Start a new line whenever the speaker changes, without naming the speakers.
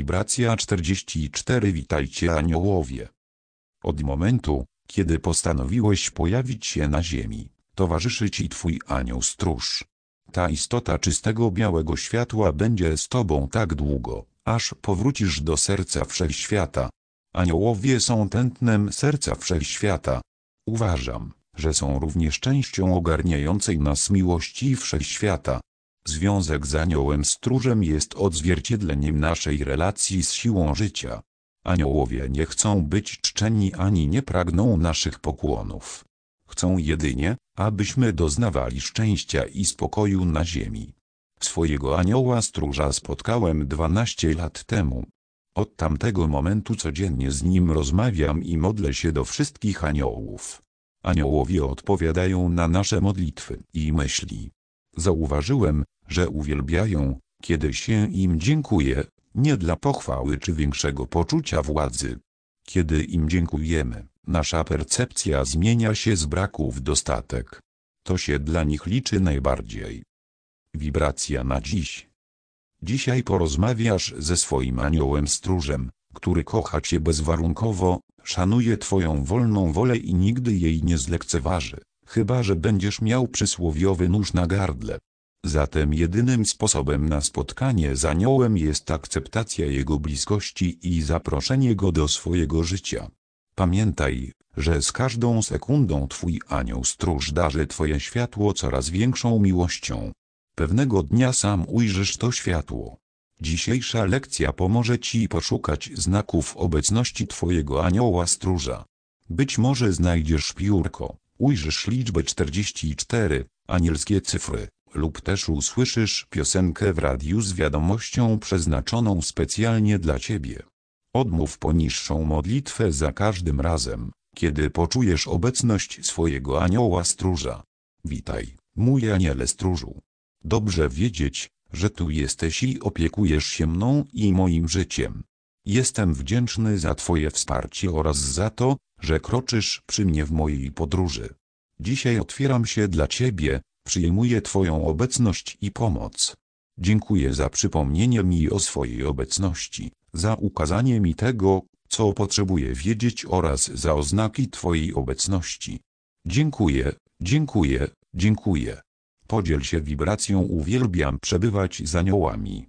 Wibracja 44 Witajcie aniołowie. Od momentu, kiedy postanowiłeś pojawić się na ziemi, towarzyszy ci twój anioł stróż. Ta istota czystego białego światła będzie z tobą tak długo, aż powrócisz do serca wszechświata. Aniołowie są tętnem serca wszechświata. Uważam, że są również częścią ogarniającej nas miłości wszechświata. Związek z aniołem stróżem jest odzwierciedleniem naszej relacji z siłą życia. Aniołowie nie chcą być czczeni ani nie pragną naszych pokłonów. Chcą jedynie, abyśmy doznawali szczęścia i spokoju na ziemi. Swojego anioła stróża spotkałem 12 lat temu. Od tamtego momentu codziennie z nim rozmawiam i modlę się do wszystkich aniołów. Aniołowie odpowiadają na nasze modlitwy i myśli. Zauważyłem, że uwielbiają, kiedy się im dziękuję, nie dla pochwały czy większego poczucia władzy. Kiedy im dziękujemy, nasza percepcja zmienia się z braku w dostatek. To się dla nich liczy najbardziej. Wibracja na dziś. Dzisiaj porozmawiasz ze swoim aniołem stróżem, który kocha cię bezwarunkowo, szanuje twoją wolną wolę i nigdy jej nie zlekceważy, chyba że będziesz miał przysłowiowy nóż na gardle. Zatem jedynym sposobem na spotkanie z aniołem jest akceptacja jego bliskości i zaproszenie go do swojego życia. Pamiętaj, że z każdą sekundą twój anioł stróż darzy twoje światło coraz większą miłością. Pewnego dnia sam ujrzysz to światło. Dzisiejsza lekcja pomoże ci poszukać znaków obecności twojego anioła stróża. Być może znajdziesz piórko, ujrzysz liczbę 44, anielskie cyfry, lub też usłyszysz piosenkę w radiu z wiadomością przeznaczoną specjalnie dla ciebie. Odmów poniższą modlitwę za każdym razem, kiedy poczujesz obecność swojego anioła stróża. Witaj, mój aniele stróżu. Dobrze wiedzieć, że tu jesteś i opiekujesz się mną i moim życiem. Jestem wdzięczny za Twoje wsparcie oraz za to, że kroczysz przy mnie w mojej podróży. Dzisiaj otwieram się dla Ciebie, przyjmuję Twoją obecność i pomoc. Dziękuję za przypomnienie mi o swojej obecności, za ukazanie mi tego, co potrzebuję wiedzieć oraz za oznaki Twojej obecności. Dziękuję, dziękuję, dziękuję. Podziel się wibracją uwielbiam przebywać z aniołami.